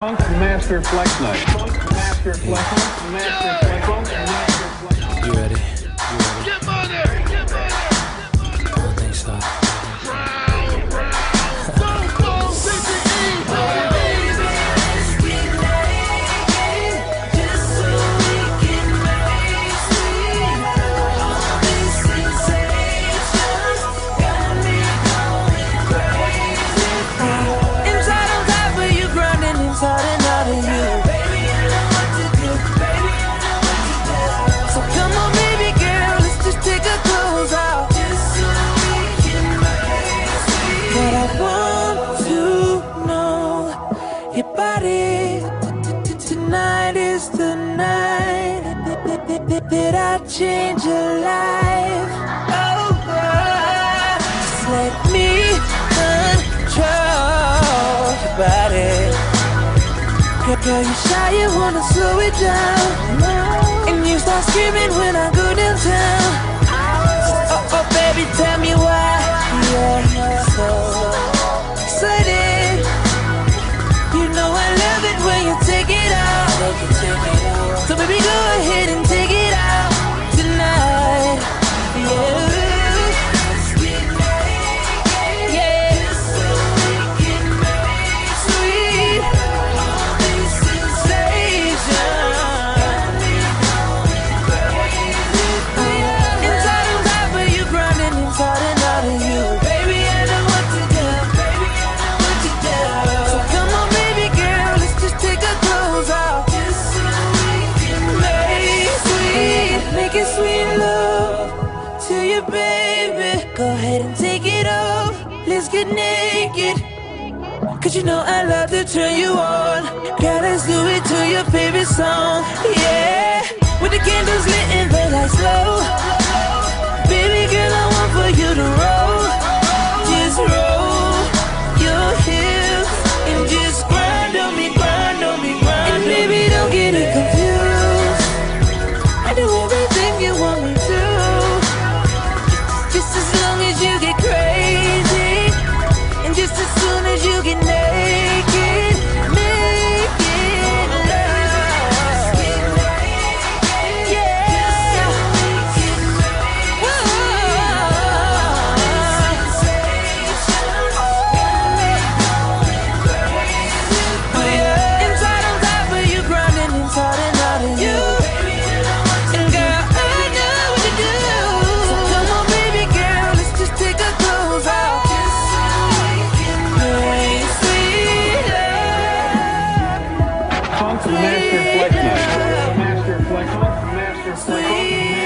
Funk Master Flex Night. Funk Master Flex. Master Flex. Know your body. Tonight is the night that I change your life. Oh, God. Just let me control your body. Girl, you shy, you wanna slow it down. And baby. Go ahead and take it off. Let's get naked. Cause you know I love to turn you on. Girl, let's do it to your favorite song. Yeah. With the candles lit and the lights low. Baby girl, I want for you to roll. Just roll your hips and just grind on me, grind on me, grind. And baby, don't get it confused. I do everything you want me as you get naked, love.